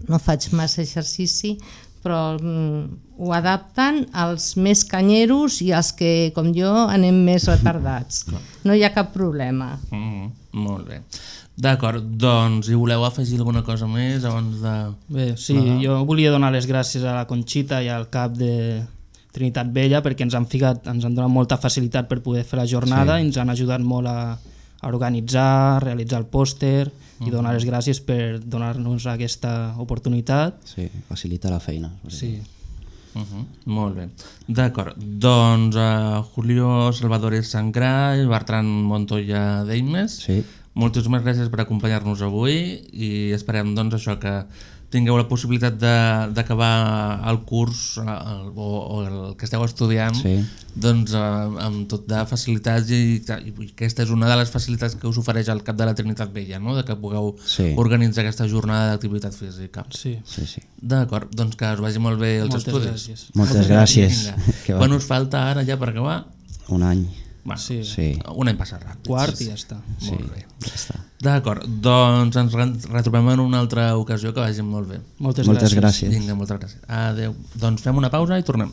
no faig massa exercici, però mm, ho adapten als més canyeros i als que, com jo, anem més retardats. No hi ha cap problema. Mm -hmm. Molt bé. D'acord, doncs, si voleu afegir alguna cosa més abans de... Bé, sí, Nadal? jo volia donar les gràcies a la Conxita i al cap de Trinitat Vella perquè ens han ficat, ens han donat molta facilitat per poder fer la jornada Sí. i ens han ajudat molt a, a organitzar, a realitzar el pòster i Mhm. donar les gràcies per donar-nos aquesta oportunitat. Sí, facilita la feina. Sí. Uh -huh. Molt bé. D'acord, doncs uh, Julio Salvadores Sangrà i Bertran Montoya Deimes, sí. moltíssimes gràcies per acompanyar-nos avui i esperem doncs això que tingueu la possibilitat de- d'acabar el curs eh, el, o, o el que esteu estudiant Sí. doncs eh, amb tot de facilitats i, i aquesta és una de les facilitats que us ofereix el cap de la Trinitat Vella, no? de que pugueu Sí. organitzar aquesta jornada d'activitat física. Sí. Sí, sí. D'acord, doncs que us vagi molt bé els Moltes estudis. gràcies. Moltes gràcies. Vinga. Quan us falta ara ja per acabar? Un any. Bueno, Sí. Sí. Un any passa ràpid. Quart i ja està. Sí, Molt bé. ja està. D'acord, doncs ens re- retrobem en una altra ocasió que vagi molt bé. Moltes, Moltes gràcies. Vinga, moltes gràcies. Adéu. Doncs fem una pausa i tornem.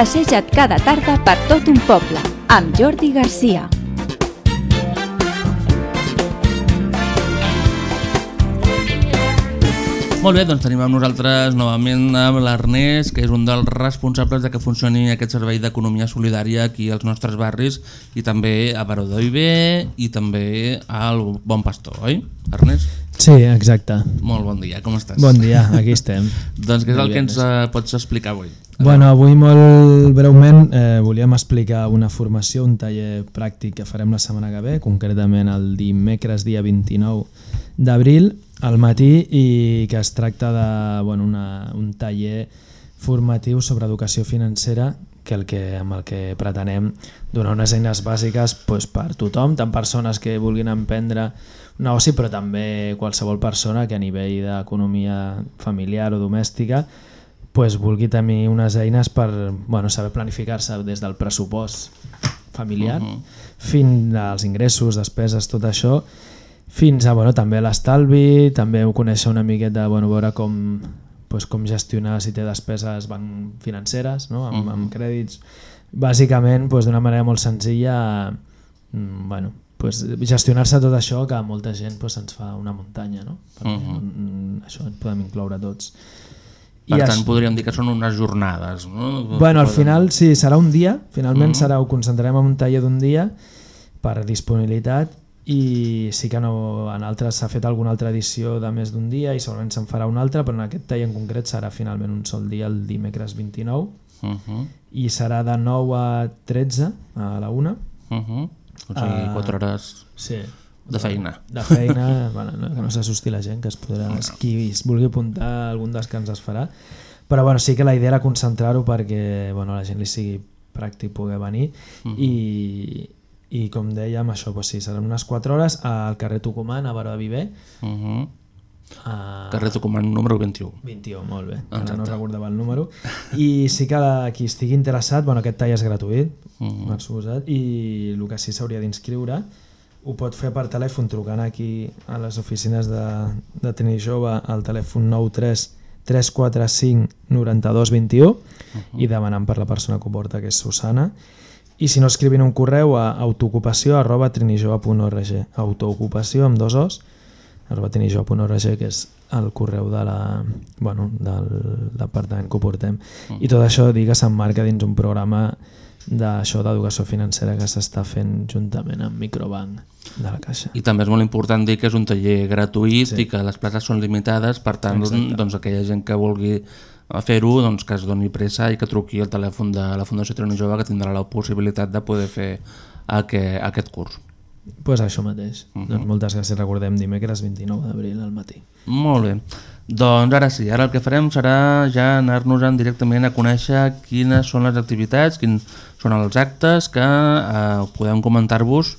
Passeja't cada tarda per tot un poble, amb Jordi Garcia. Molt bé, doncs tenim amb nosaltres novament amb l'Ernest, que és un dels responsables de que funcioni aquest servei d'economia solidària aquí als nostres barris i també a Baró d'Oiber i també al Bon Pastor, oi, Ernest? Sí, exacte. Molt bon dia, com estàs? Bon dia, aquí estem. doncs què és el que ens eh, pots explicar avui? Bueno, avui molt breument eh, volíem explicar una formació, un taller pràctic que farem la setmana que ve, concretament el dimecres dia 29 d'abril al matí i que es tracta de bueno, una, un taller formatiu sobre educació financera que el que, amb el que pretenem donar unes eines bàsiques doncs, per tothom, tant persones que vulguin emprendre un negoci però també qualsevol persona que a nivell d'economia familiar o domèstica pues, vulgui tenir unes eines per bueno, saber planificar-se des del pressupost familiar uh Mhm. -huh. fins als ingressos, despeses, tot això, fins a bueno, també l'estalvi, també ho conèixer una miqueta, bueno, veure com, pues, com gestionar si té despeses ban financeres, no? amb, Mhm. amb crèdits. Bàsicament, pues, d'una manera molt senzilla, mm, bueno, pues, gestionar-se tot això que molta gent pues, ens fa una muntanya. No? Perquè, Mhm. mm, Això et podem incloure tots. Per I tant, això- podríem dir que són unes jornades, no? Bueno, al final sí, serà un dia, finalment Mhm. serà, ho concentrarem en un taller d'un dia per disponibilitat i sí que no, en altres s'ha fet alguna altra edició de més d'un dia i segurament se'n farà una altra, però en aquest taller en concret serà finalment un sol dia el dimecres 29 Uh -huh. i serà de 9 a 13 a la 1 Uh -huh. O sigui, Ah, 4 hores sí. De feina. De feina, bueno, no, que no s'assusti la gent, que es podrà, No. qui es vulgui apuntar algun descans es farà. Però bueno, sí que la idea era concentrar-ho perquè bueno, la gent li sigui pràctic poder venir Mhm. i, i com dèiem, això doncs sí, seran unes 4 hores al carrer Tucumán, a Baró de Viver. Uh -huh. a... Carrer Tucumán número 21. 21, molt bé. Ara no recordava el número. I sí que la, qui estigui interessat, bueno, aquest tall és gratuït, Mhm. per suposat, i el que sí s'hauria d'inscriure ho pot fer per telèfon trucant aquí a les oficines de, de Trini Jove al telèfon 93 345 92 21 i demanant per la persona que ho porta, que és Susana. I si no, escrivint un correu a autoocupació arroba trinijove.org autoocupació amb dos os arroba trinijove.org que és el correu de la, bueno, del departament que ho portem. I tot això dir que s'emmarca dins un programa d'això d'educació financera que s'està fent juntament amb Microbank de la Caixa. I també és molt important dir que és un taller gratuït Sí. i que les places són limitades, per tant, Exacte. doncs, aquella gent que vulgui fer-ho, doncs, que es doni pressa i que truqui al telèfon de la Fundació Trini Jove que tindrà la possibilitat de poder fer aquest, aquest curs. Doncs pues això mateix. Mhm. doncs moltes gràcies, recordem, dimecres 29 d'abril al matí. Molt bé. Doncs ara sí, ara el que farem serà ja anar-nos-en directament a conèixer quines són les activitats, quins són els actes que eh, podem comentar-vos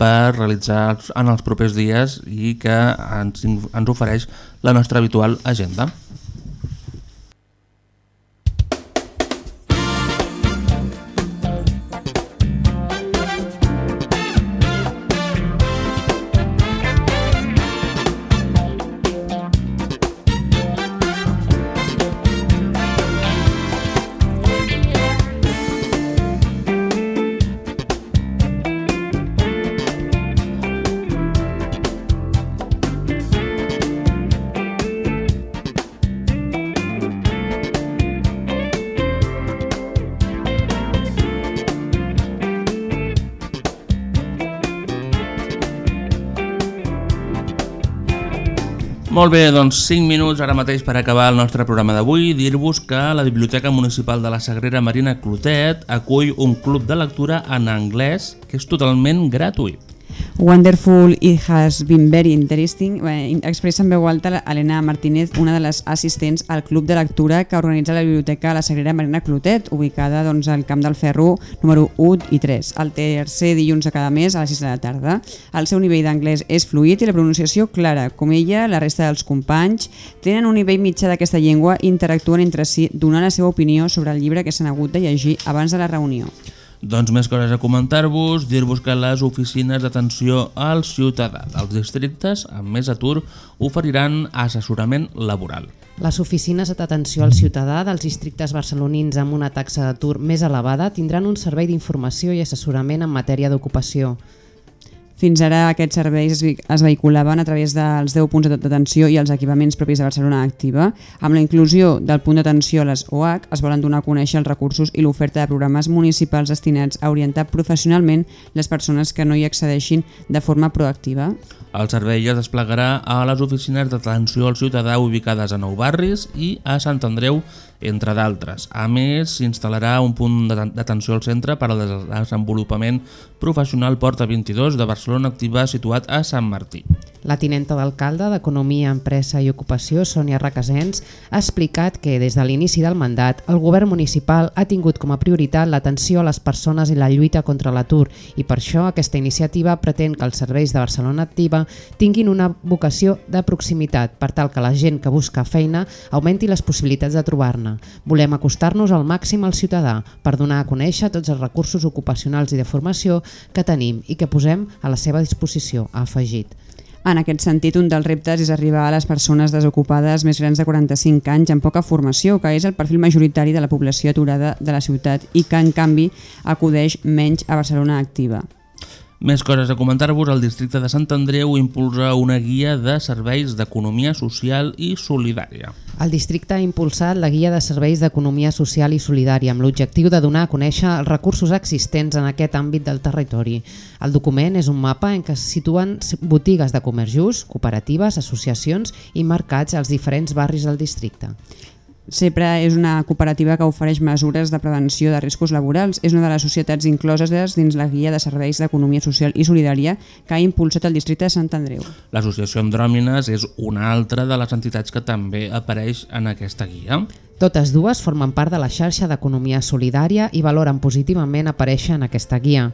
per realitzar en els propers dies i que ens, ens ofereix la nostra habitual agenda. Molt bé, doncs 5 minuts ara mateix per acabar el nostre programa d'avui. Dir-vos que la Biblioteca Municipal de la Sagrera Marina Clotet acull un club de lectura en anglès que és totalment gratuït. Wonderful, it has been very interesting. Bé, Expressa en veu alta Helena Martínez, una de les assistents al Club de Lectura que organitza la Biblioteca La Sagrera Marina Clotet, ubicada doncs, al Camp del Ferro número 1 i 3, el tercer dilluns de cada mes a les 6 de la tarda. El seu nivell d'anglès és fluid i la pronunciació clara. Com ella, la resta dels companys tenen un nivell mitjà d'aquesta llengua i interactuen entre si donant la seva opinió sobre el llibre que s'han hagut de llegir abans de la reunió. Doncs més coses a comentar-vos, dir-vos que les oficines d'atenció al ciutadà dels districtes amb més atur oferiran assessorament laboral. Les oficines d'atenció al ciutadà dels districtes barcelonins amb una taxa d'atur més elevada tindran un servei d'informació i assessorament en matèria d'ocupació. Fins ara aquests serveis es, vehiculaven a través dels 10 punts de i els equipaments propis de Barcelona Activa. Amb la inclusió del punt d'atenció a les OH es volen donar a conèixer els recursos i l'oferta de programes municipals destinats a orientar professionalment les persones que no hi accedeixin de forma proactiva. El servei es desplegarà a les oficines d'atenció al ciutadà ubicades a Nou Barris i a Sant Andreu, entre d'altres. A més, s'instal·larà un punt d'aten- d'atenció al centre per al des- desenvolupament professional Porta 22 de Barcelona Activa situat a Sant Martí. La tinenta d'alcalde d'Economia, Empresa i Ocupació, Sònia Requesens, ha explicat que des de l'inici del mandat el govern municipal ha tingut com a prioritat l'atenció a les persones i la lluita contra l'atur i per això aquesta iniciativa pretén que els serveis de Barcelona Activa tinguin una vocació de proximitat per tal que la gent que busca feina augmenti les possibilitats de trobar-ne. Volem acostar-nos al màxim al ciutadà per donar a conèixer tots els recursos ocupacionals i de formació que tenim i que posem a la seva disposició, ha afegit. En aquest sentit, un dels reptes és arribar a les persones desocupades més grans de 45 anys amb poca formació, que és el perfil majoritari de la població aturada de la ciutat i que, en canvi, acudeix menys a Barcelona Activa. Més coses a comentar-vos, el districte de Sant Andreu impulsa una guia de serveis d'economia social i solidària. El districte ha impulsat la Guia de Serveis d'Economia Social i Solidària amb l'objectiu de donar a conèixer els recursos existents en aquest àmbit del territori. El document és un mapa en què es situen botigues de comerç just, cooperatives, associacions i mercats als diferents barris del districte. CEPRA és una cooperativa que ofereix mesures de prevenció de riscos laborals. És una de les societats incloses dins la Guia de Serveis d'Economia Social i Solidària que ha impulsat el districte de Sant Andreu. L'associació Andròmines és una altra de les entitats que també apareix en aquesta guia. Totes dues formen part de la xarxa d'economia solidària i valoren positivament aparèixer en aquesta guia.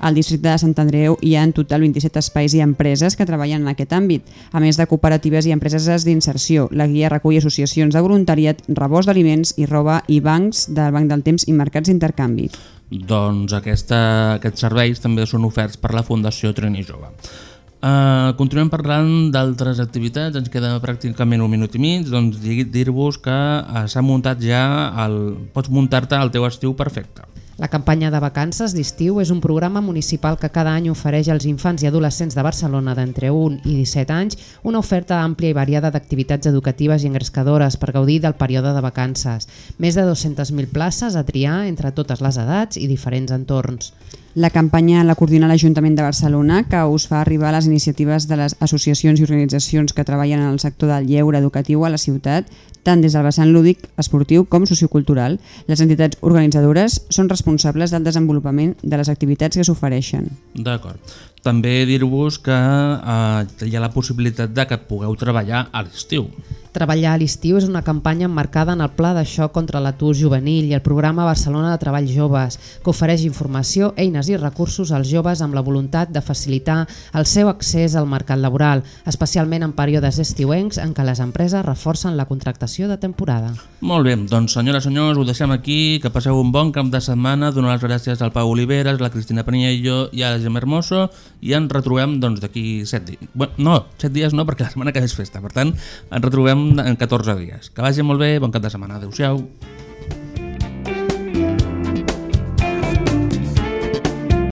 Al districte de Sant Andreu hi ha en total 27 espais i empreses que treballen en aquest àmbit, a més de cooperatives i empreses d'inserció. La guia recull associacions de voluntariat, rebost d'aliments i roba i bancs del Banc del Temps i mercats d'intercanvi. Doncs aquesta, aquests serveis també són oferts per la Fundació Trini Jove. Uh, continuem parlant d'altres activitats, ens queda pràcticament un minut i mig, doncs dir- dir-vos que uh, s'ha muntat ja, el, pots muntar-te el teu estiu perfecte. La campanya de vacances d'estiu és un programa municipal que cada any ofereix als infants i adolescents de Barcelona d'entre 1 i 17 anys una oferta àmplia i variada d'activitats educatives i engrescadores per gaudir del període de vacances. Més de 200.000 places a triar entre totes les edats i diferents entorns. La campanya la coordina l'Ajuntament de Barcelona, que us fa arribar les iniciatives de les associacions i organitzacions que treballen en el sector del lleure educatiu a la ciutat, tant des del vessant lúdic, esportiu com sociocultural. Les entitats organitzadores són responsables del desenvolupament de les activitats que s'ofereixen. D'acord. També dir-vos que uh, hi ha la possibilitat de que pugueu treballar a l'estiu. Treballar a l'estiu és una campanya emmarcada en el Pla de Xoc contra l'atur juvenil i el programa Barcelona de Treball Joves, que ofereix informació, eines i recursos als joves amb la voluntat de facilitar el seu accés al mercat laboral, especialment en períodes estiuencs en què les empreses reforcen la contractació de temporada. Molt bé, doncs senyores i senyors, ho deixem aquí, que passeu un bon cap de setmana, donar les gràcies al Pau Oliveres, la Cristina Paniello i a la Gemma Hermoso i ens retrobem doncs d'aquí 7 dies. Bueno, no, 7 dies no, perquè la setmana que ve és festa, per tant, ens retrobem en 14 dies. Que vagi molt bé, bon cap de setmana, adeu-siau.